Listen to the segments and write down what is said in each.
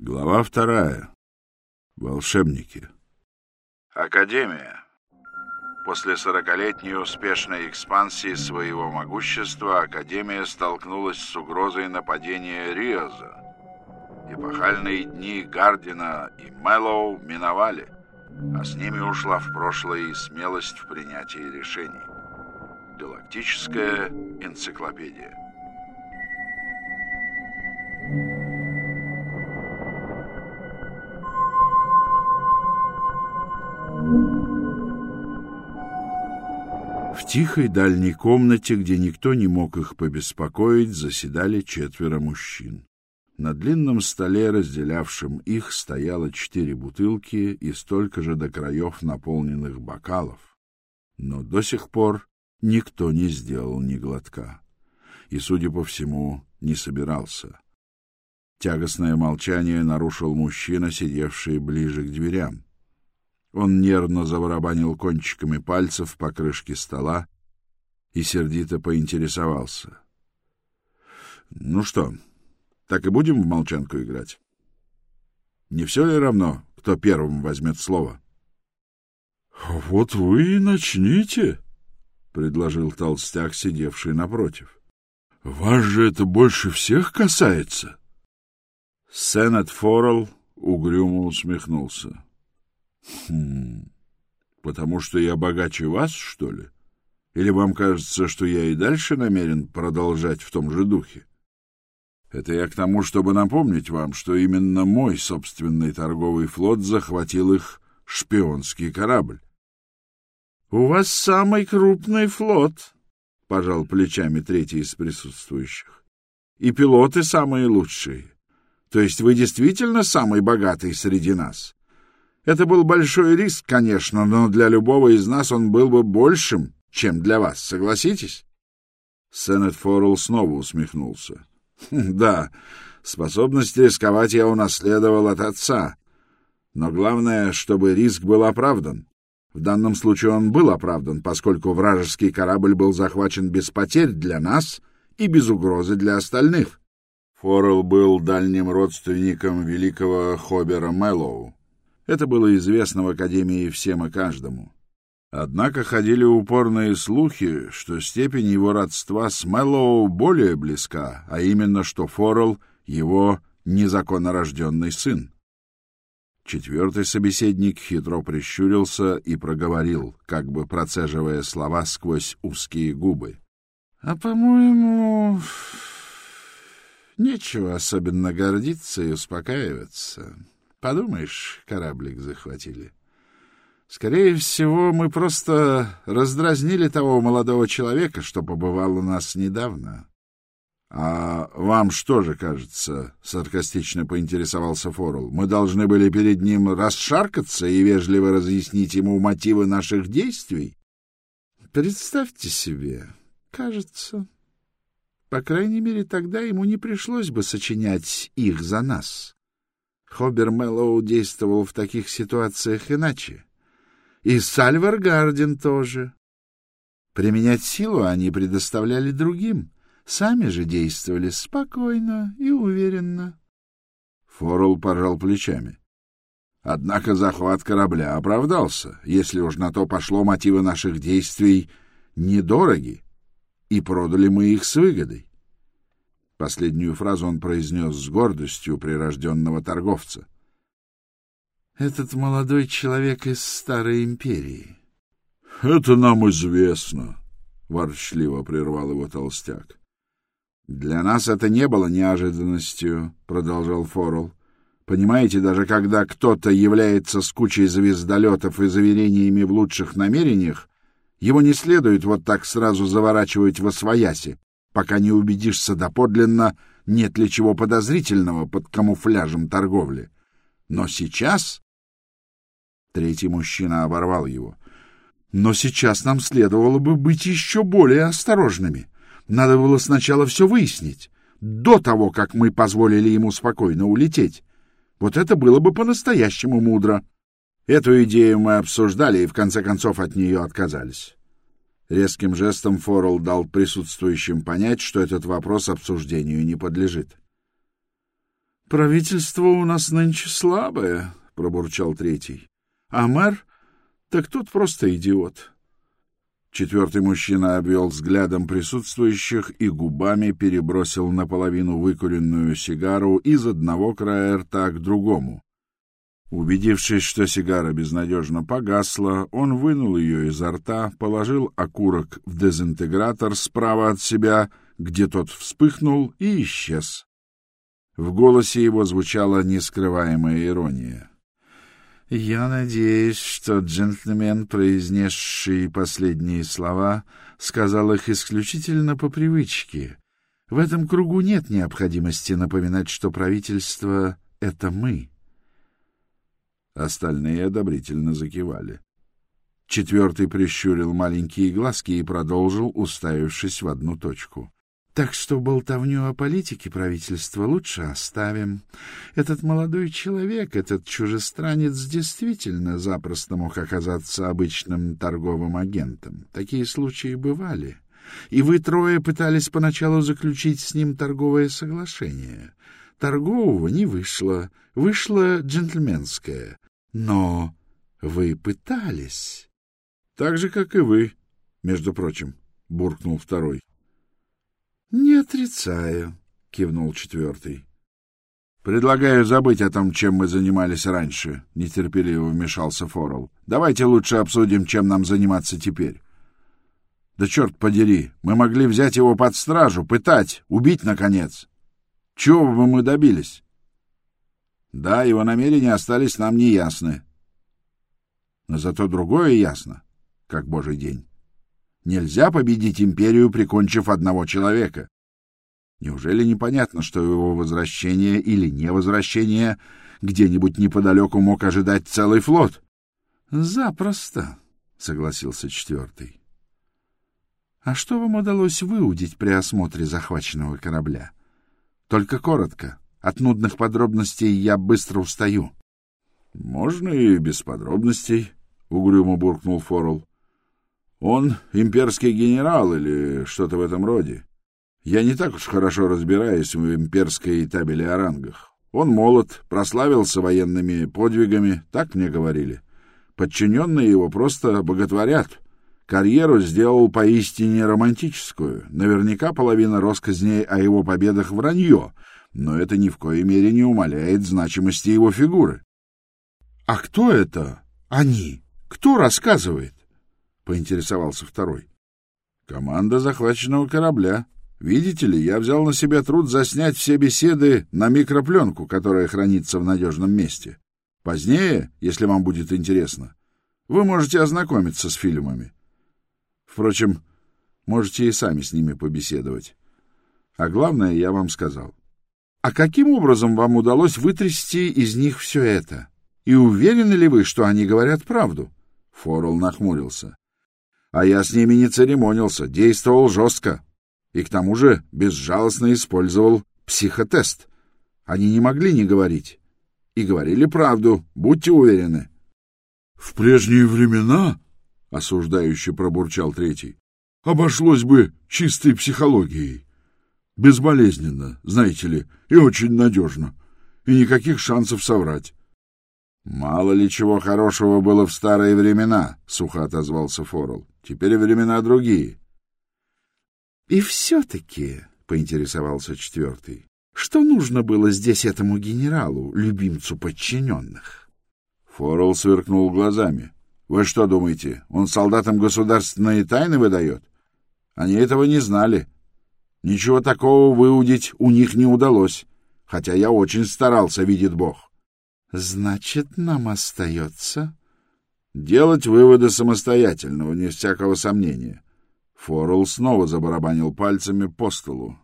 Глава вторая. Волшебники. Академия. После сорокалетней успешной экспансии своего могущества Академия столкнулась с угрозой нападения Риоза. Эпохальные дни Гардина и Мэллоу миновали, а с ними ушла в прошлое и смелость в принятии решений. Галактическая энциклопедия. Тихой дальней комнате, где никто не мог их побеспокоить, заседали четверо мужчин. На длинном столе, разделявшем их, стояло четыре бутылки и столько же до краев наполненных бокалов. Но до сих пор никто не сделал ни глотка. И, судя по всему, не собирался. Тягостное молчание нарушил мужчина, сидевший ближе к дверям. Он нервно забарабанил кончиками пальцев по крышке стола и сердито поинтересовался. — Ну что, так и будем в молчанку играть? Не все ли равно, кто первым возьмет слово? — Вот вы и начните, — предложил толстяк, сидевший напротив. — Вас же это больше всех касается. Сеннет Форрелл угрюмо усмехнулся. — Хм. Потому что я богаче вас, что ли? Или вам кажется, что я и дальше намерен продолжать в том же духе? Это я к тому, чтобы напомнить вам, что именно мой собственный торговый флот захватил их шпионский корабль. — У вас самый крупный флот, — пожал плечами третий из присутствующих. — И пилоты самые лучшие. То есть вы действительно самый богатый среди нас? Это был большой риск, конечно, но для любого из нас он был бы большим, чем для вас, согласитесь? Сеннет Форрелл снова усмехнулся. «Хм, да, способность рисковать я унаследовал от отца. Но главное, чтобы риск был оправдан. В данном случае он был оправдан, поскольку вражеский корабль был захвачен без потерь для нас и без угрозы для остальных. Форрелл был дальним родственником великого Хобера Мэллоу, это было известно в Академии всем и каждому. Однако ходили упорные слухи, что степень его родства с Мэллоу более близка, а именно, что Форрелл — его незаконнорожденный сын. Четвертый собеседник хитро прищурился и проговорил, как бы процеживая слова сквозь узкие губы. — А, по-моему, нечего особенно гордиться и успокаиваться. Подумаешь, кораблик захватили. Скорее всего, мы просто раздразнили того молодого человека, что побывал у нас недавно. — А вам что же кажется? — саркастично поинтересовался Форул. — Мы должны были перед ним расшаркаться и вежливо разъяснить ему мотивы наших действий? — Представьте себе, кажется. По крайней мере, тогда ему не пришлось бы сочинять их за нас. Хобер Мэллоу действовал в таких ситуациях иначе. И Сальвар Гарден тоже. Применять силу они предоставляли другим, сами же действовали спокойно и уверенно. Форл пожал плечами. Однако захват корабля оправдался, если уж на то пошло мотивы наших действий недороги, и продали мы их с выгодой. Последнюю фразу он произнес с гордостью прирожденного торговца. «Этот молодой человек из Старой Империи». «Это нам известно», — ворчливо прервал его толстяк. «Для нас это не было неожиданностью», — продолжал Форл. «Понимаете, даже когда кто-то является с кучей звездолетов и заверениями в лучших намерениях, его не следует вот так сразу заворачивать во свояси пока не убедишься доподлинно, нет ли чего подозрительного под камуфляжем торговли. Но сейчас... Третий мужчина оборвал его. Но сейчас нам следовало бы быть еще более осторожными. Надо было сначала все выяснить, до того, как мы позволили ему спокойно улететь. Вот это было бы по-настоящему мудро. Эту идею мы обсуждали и в конце концов от нее отказались. Резким жестом Форл дал присутствующим понять, что этот вопрос обсуждению не подлежит. — Правительство у нас нынче слабое, — пробурчал третий. — А мэр? Так тот просто идиот. Четвертый мужчина обвел взглядом присутствующих и губами перебросил наполовину выкуренную сигару из одного края рта к другому. Убедившись, что сигара безнадежно погасла, он вынул ее изо рта, положил окурок в дезинтегратор справа от себя, где тот вспыхнул и исчез. В голосе его звучала нескрываемая ирония. «Я надеюсь, что джентльмен, произнесший последние слова, сказал их исключительно по привычке. В этом кругу нет необходимости напоминать, что правительство — это мы». Остальные одобрительно закивали. Четвертый прищурил маленькие глазки и продолжил, уставившись в одну точку. Так что болтовню о политике правительства лучше оставим. Этот молодой человек, этот чужестранец, действительно запросто мог оказаться обычным торговым агентом. Такие случаи бывали. И вы трое пытались поначалу заключить с ним торговое соглашение. Торгового не вышло, вышло джентльменское. Но вы пытались. Так же, как и вы, между прочим, — буркнул второй. — Не отрицаю, — кивнул четвертый. — Предлагаю забыть о том, чем мы занимались раньше, — нетерпеливо вмешался Форел. — Давайте лучше обсудим, чем нам заниматься теперь. Да черт подери, мы могли взять его под стражу, пытать, убить, наконец. Чего бы мы добились? Да, его намерения остались нам неясны. Но зато другое ясно, как божий день. Нельзя победить империю, прикончив одного человека. Неужели непонятно, что его возвращение или невозвращение где-нибудь неподалеку мог ожидать целый флот? — Запросто, — согласился четвертый. — А что вам удалось выудить при осмотре захваченного корабля? Только коротко. От нудных подробностей я быстро устаю. — Можно и без подробностей, — угрюмо буркнул Форл. — Он имперский генерал или что-то в этом роде. Я не так уж хорошо разбираюсь в имперской табели о рангах. Он молод, прославился военными подвигами, так мне говорили. Подчиненные его просто боготворят. Карьеру сделал поистине романтическую. Наверняка половина россказней о его победах вранье — но это ни в коей мере не умаляет значимости его фигуры. — А кто это они? Кто рассказывает? — поинтересовался второй. — Команда захваченного корабля. Видите ли, я взял на себя труд заснять все беседы на микропленку, которая хранится в надежном месте. Позднее, если вам будет интересно, вы можете ознакомиться с фильмами. Впрочем, можете и сами с ними побеседовать. А главное, я вам сказал. А каким образом вам удалось вытрясти из них все это? И уверены ли вы, что они говорят правду? Форел нахмурился. А я с ними не церемонился, действовал жестко. И к тому же безжалостно использовал психотест. Они не могли не говорить. И говорили правду, будьте уверены. — В прежние времена, — осуждающе пробурчал третий, — обошлось бы чистой психологией. Безболезненно, знаете ли, и очень надежно. И никаких шансов соврать. — Мало ли чего хорошего было в старые времена, — сухо отозвался Форел. — Теперь времена другие. — И все-таки, — поинтересовался четвертый, — что нужно было здесь этому генералу, любимцу подчиненных? Форел сверкнул глазами. — Вы что думаете, он солдатам государственные тайны выдает? Они этого не знали. — Ничего такого выудить у них не удалось, хотя я очень старался, видит Бог. — Значит, нам остается... — Делать выводы самостоятельно, вне всякого сомнения. Форел снова забарабанил пальцами по столу.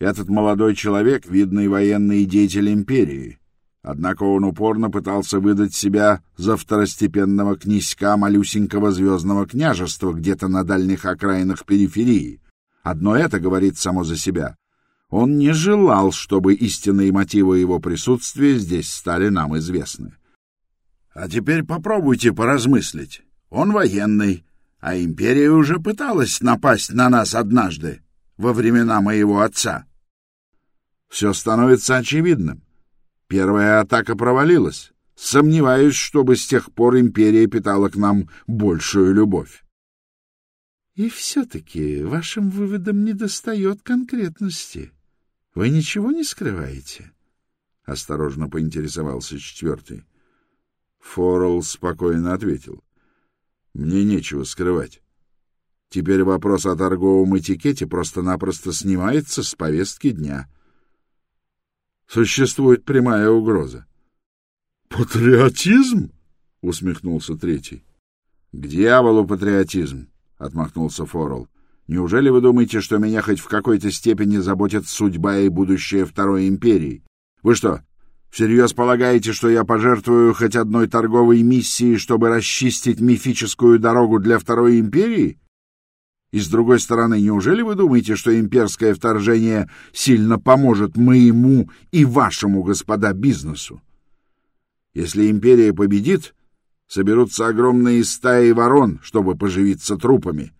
Этот молодой человек — видный военный деятель империи. Однако он упорно пытался выдать себя за второстепенного князька малюсенького звездного княжества где-то на дальних окраинах периферии — Одно это говорит само за себя. Он не желал, чтобы истинные мотивы его присутствия здесь стали нам известны. А теперь попробуйте поразмыслить. Он военный, а империя уже пыталась напасть на нас однажды, во времена моего отца. Все становится очевидным. Первая атака провалилась. Сомневаюсь, чтобы с тех пор империя питала к нам большую любовь. — И все-таки вашим выводам недостает конкретности. Вы ничего не скрываете? — осторожно поинтересовался четвертый. Форел спокойно ответил. — Мне нечего скрывать. Теперь вопрос о торговом этикете просто-напросто снимается с повестки дня. Существует прямая угроза. «Патриотизм?» — усмехнулся третий. «К дьяволу патриотизм!» — отмахнулся Форел. «Неужели вы думаете, что меня хоть в какой-то степени заботит судьба и будущее Второй Империи? Вы что, всерьез полагаете, что я пожертвую хоть одной торговой миссией, чтобы расчистить мифическую дорогу для Второй Империи? И с другой стороны, неужели вы думаете, что имперское вторжение сильно поможет моему и вашему, господа, бизнесу? Если империя победит, соберутся огромные стаи ворон, чтобы поживиться трупами.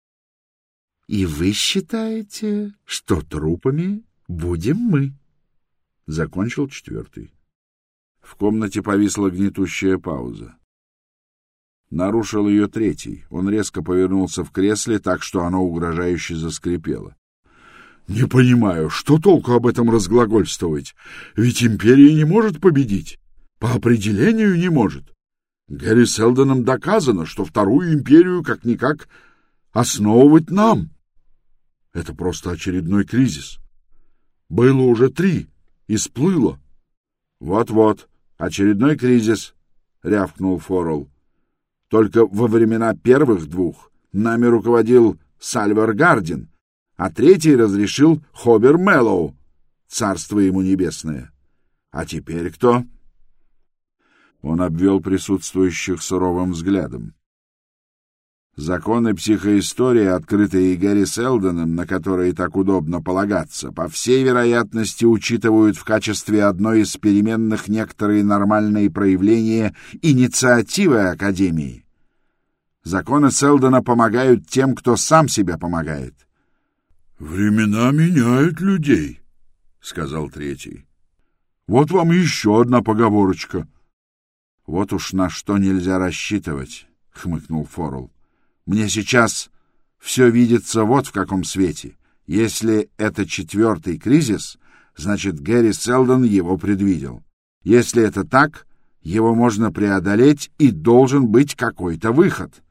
— И вы считаете, что трупами будем мы? — закончил четвертый. В комнате повисла гнетущая пауза. Нарушил ее третий. Он резко повернулся в кресле так, что оно угрожающе заскрипело. «Не понимаю, что толку об этом разглагольствовать? Ведь империя не может победить. По определению не может. Гэри Селдоном доказано, что вторую империю как-никак основывать нам. Это просто очередной кризис. Было уже три, и сплыло. Вот — очередной кризис, — рявкнул Форел. Только во времена первых двух нами руководил Сальвар Гардин, а третий разрешил Хобер Мэллоу, царство ему небесное. А теперь кто? Он обвел присутствующих суровым взглядом. Законы психоистории, открытые Гэри Селдоном, на которые так удобно полагаться, по всей вероятности учитывают в качестве одной из переменных некоторые нормальные проявления инициативы Академии. Законы Селдона помогают тем, кто сам себя помогает. «Времена меняют людей», — сказал третий. «Вот вам еще одна поговорочка». «Вот уж на что нельзя рассчитывать», — хмыкнул Форл. Мне сейчас все видится вот в каком свете. Если это четвертый кризис, значит, Гэри Селдон его предвидел. Если это так, его можно преодолеть, и должен быть какой-то выход.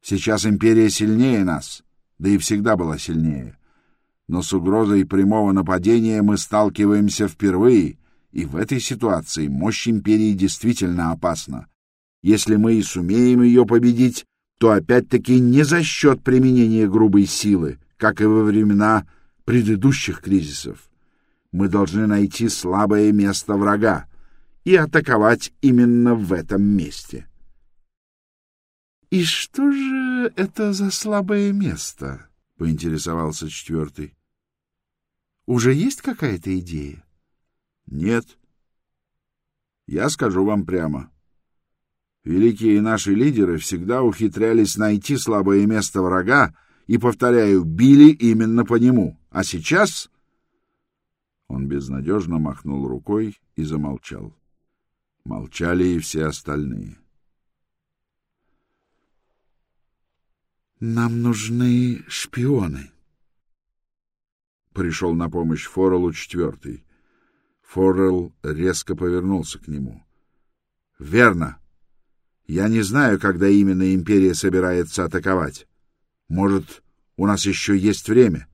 Сейчас империя сильнее нас, да и всегда была сильнее. Но с угрозой прямого нападения мы сталкиваемся впервые, и в этой ситуации мощь империи действительно опасна. Если мы и сумеем ее победить, то опять-таки не за счет применения грубой силы, как и во времена предыдущих кризисов. Мы должны найти слабое место врага и атаковать именно в этом месте. — И что же это за слабое место? — поинтересовался четвертый. — Уже есть какая-то идея? — Нет. Я скажу вам прямо. Великие наши лидеры всегда ухитрялись найти слабое место врага и, повторяю, били именно по нему. А сейчас... Он безнадежно махнул рукой и замолчал. Молчали и все остальные. «Нам нужны шпионы», Пришел на помощь Форелу четвертый. Форел резко повернулся к нему. «Верно!» Я не знаю, когда именно империя собирается атаковать. Может, у нас еще есть время.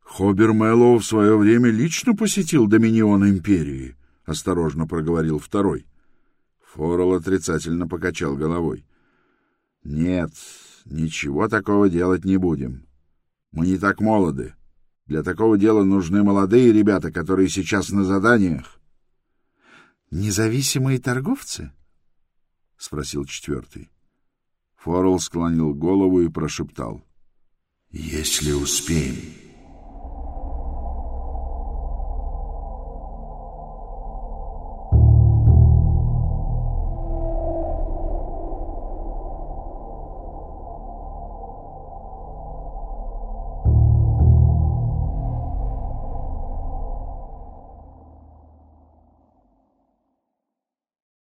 Хобер Мэллоу в свое время лично посетил Доминион империи, осторожно проговорил второй. Форел отрицательно покачал головой. Нет, ничего такого делать не будем. Мы не так молоды. Для такого дела нужны молодые ребята, которые сейчас на заданиях. Независимые торговцы? — спросил четвертый. Форл склонил голову и прошептал. — Если успеем.